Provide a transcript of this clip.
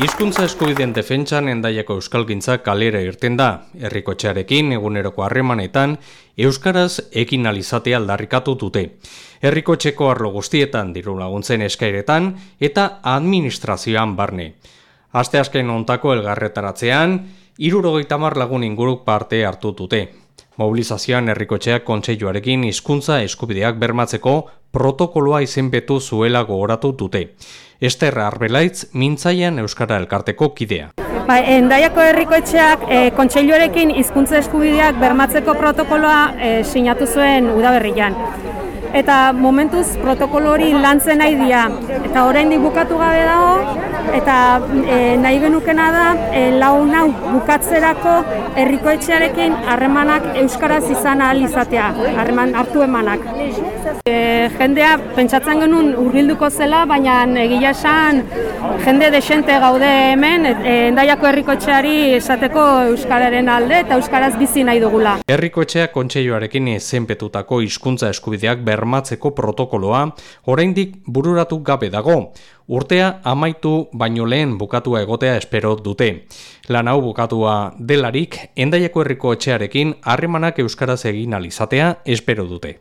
Hizkuntza eskubideen defentsan endaiako euskalgintza kalera irten da. Herrikotxearekin eguneroko harremanetan euskaraz ekin alizatea aldarrikatu dute. Herrikotxeko arlo guztietan diru laguntzen eskairetan eta administrazioan barne. Aste asken ontako elgarretaratzean, irurogeita mar lagun inguruk parte hartu dute. Mobilizazioan herrikotxeak kontseiluarekin hizkuntza eskubideak bermatzeko protokoloa izenbetu zuela gogoratu dute. Ester Arbelaitz mintzaian Euskara Elkarteko kidea. Ba, endaiako herrikoetxeak e, kontseiluarekin hizkuntza eskubideak bermatzeko protokoloa e, sinatu zuen udaberrian. Eta momentuz protokolo hori lantzen nahi dira. Eta oraindik bukatu gabe dago, eta e, nahi genukena da e, lau nau bukatzerako herrikoetxearekin harremanak euskaraz izan ahal izatea, harreman hartu emanak. E, jendea pentsatzen genuen urbilduko zela, baina egia esan jende desente gaude hemen, e, endaiako herrikoetxeari esateko euskararen alde eta euskaraz bizi nahi dugula. Herrikoetxea kontseioarekin zenpetutako hizkuntza eskubideak bermatzeko protokoloa oraindik bururatu gabe dago. Urtea amaitu baino lehen bukatua egotea espero dute. Lan hau bukatua delarik, endaiako herriko etxearekin harremanak euskaraz egin alizatea espero dute.